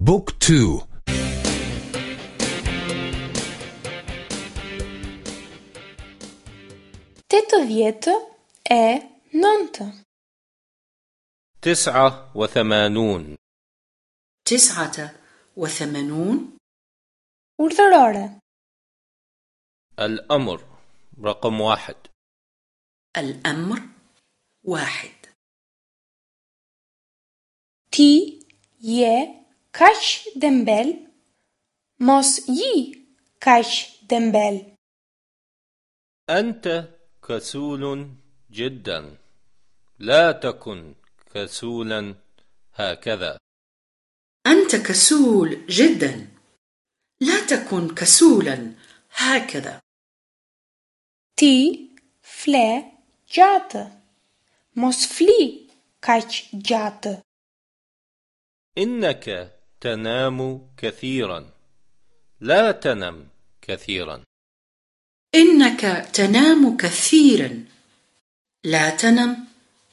Book two. Tetëdhjetë e nëntë. تسعة وثمانون. تسعة وثمانون. Urdhërore. الأمر رقم واحد. الأمر واحد. Ti je kaq dembel, mos ji kaq dembel. أنت كسول جدا لا تكن كسولا هكذا أنت كسول جدا لا تكن كسولا هكذا Ti fle gjatë, mos fli kaq gjatë. إنك تنام كثيرا. لا تنم كثيرا. إنك تنام كثيرا. لا تنم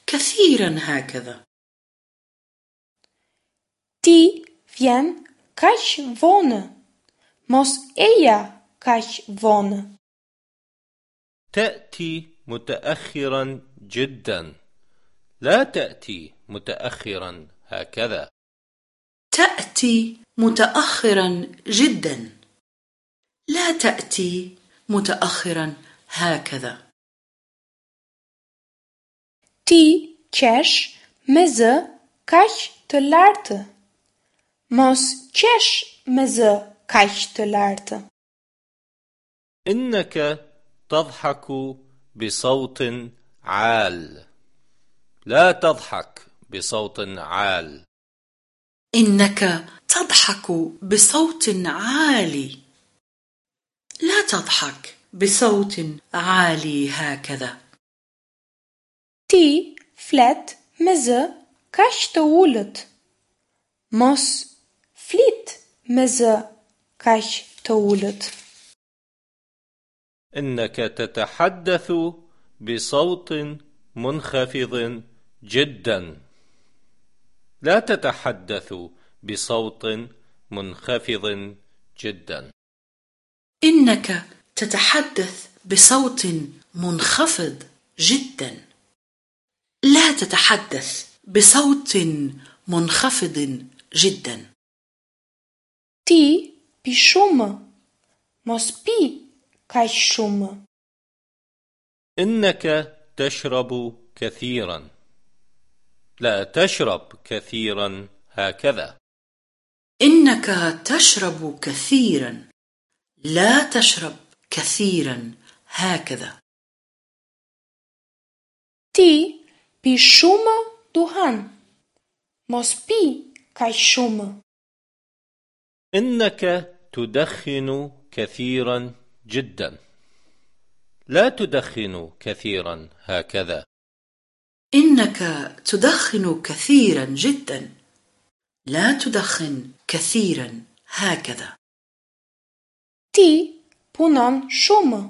كثيرا هكذا. Ti vjen kaq vonë, mos eja kaq vonë. تأتي متأخرا جدا. لا تأتي متأخرا هكذا. تأتي متأخرا جدا لا تأتي متأخرا هكذا Ti qesh me zë kaq të lartë. Mos qesh me zë kaq të lartë. إنك تضحك بصوت عال لا تضحك بصوت عال إنك تضحك بصوت عالي لا تضحك بصوت عالي هكذا kaq të ulët. Mos flit me zë kaq të ulët. إنك تتحدث بصوت منخفض جدا لا تتحدث بصوت منخفض جدا إنك تتحدث بصوت منخفض جدا لا تتحدث بصوت منخفض جدا shumë. Mos pi kaq shumë. إنك تشرب كثيرا لا تشرب كثيرا هكذا إنك تشرب كثيرا لا تشرب كثيرا هكذا Ti pi shumë duhan. Mos pi kaq shumë. إنك تدخن كثيرا جدا لا تدخن كثيرا هكذا إنك تدخن كثيرا جدا. لا تدخن كثيرا. هكذا. Ti punon shumë.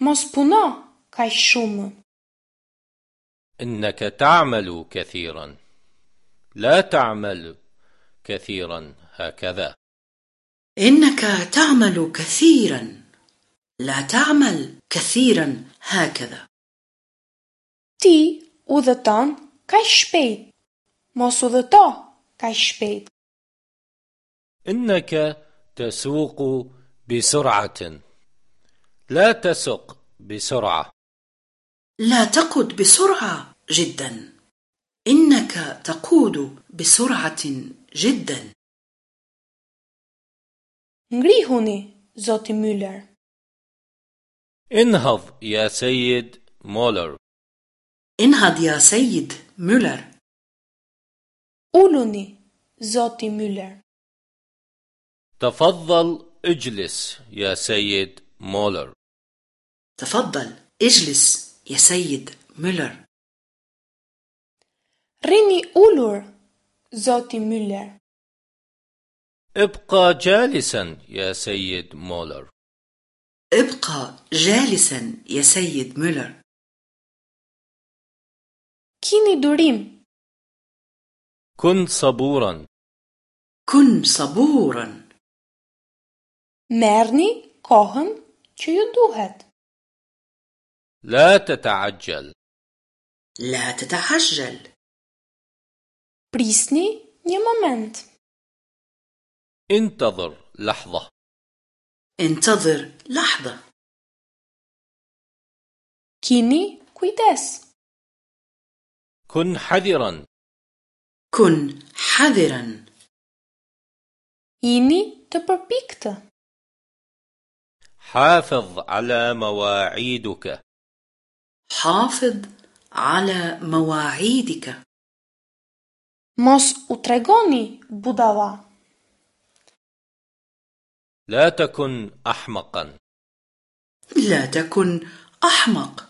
Mos puno kaq shumë. إنك تعمل كثيرا. لا تعمل كثيرا. هكذا. إنك تعمل كثيرا. لا تعمل كثيرا. هكذا. Ti udhëton kaq shpejt. Mos udhëto kaq shpejt. إنك تسوق بسرعة لا تسق بسرعة لا تقود بسرعة جدا إنك تقود بسرعة جدا Ngrihuni, zoti Müller. انهض يا سيد مولر انهض يا سيد مولر. Uluni, zoti Müller. تفضل اجلس يا سيد مولر. تفضل اجلس يا سيد مولر. Rini ulur, zoti Müller. ابقى جالسا يا سيد مولر. ابقى جالسا يا سيد مولر. kini durim. Kun saburan. Kun saburan. Merni kohën që ju duhet. La të të agjel. La të të agjel. Prisni një moment. Intëdhër lahda. Intëdhër lahda. Kini kujdes. كن حذرا. كن حذرا. Jini të përpiktë. حافظ على مواعيدك. حافظ على مواعيدك. Mos u tregoni budalla. لا تكن أحمقا. لا تكن أحمق.